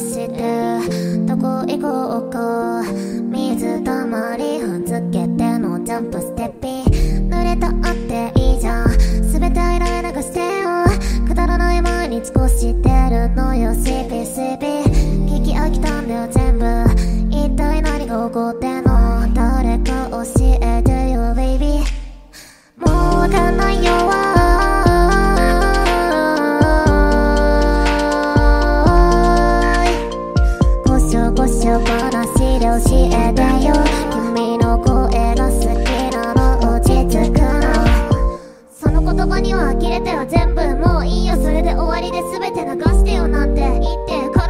してどこ行こうかえたよ。君の声が好きなの。落ち着くの。その言葉には呆れては全部もういいよ。それで終わりで全て流してよなんて言って。から